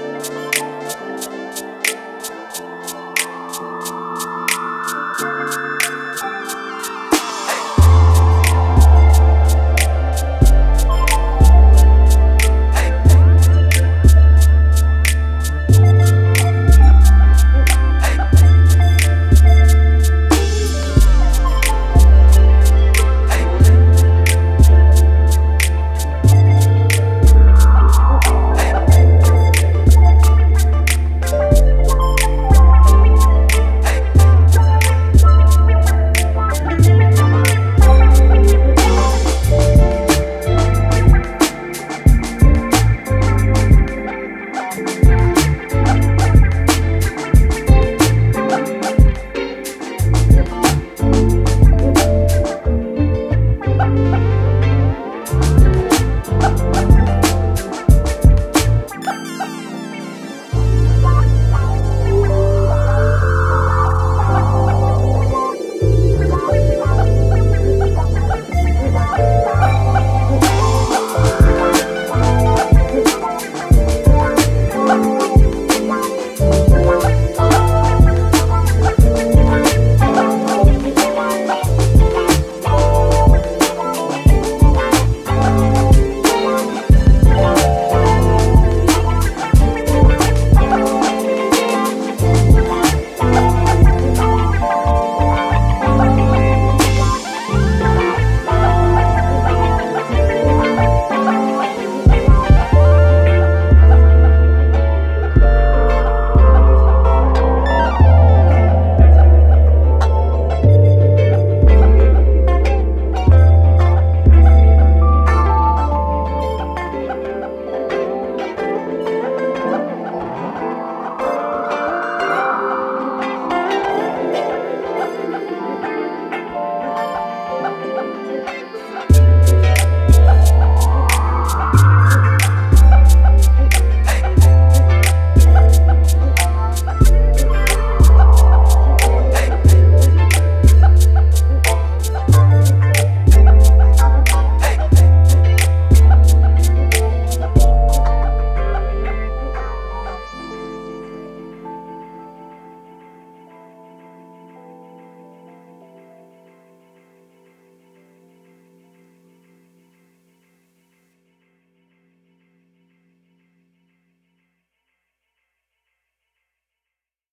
you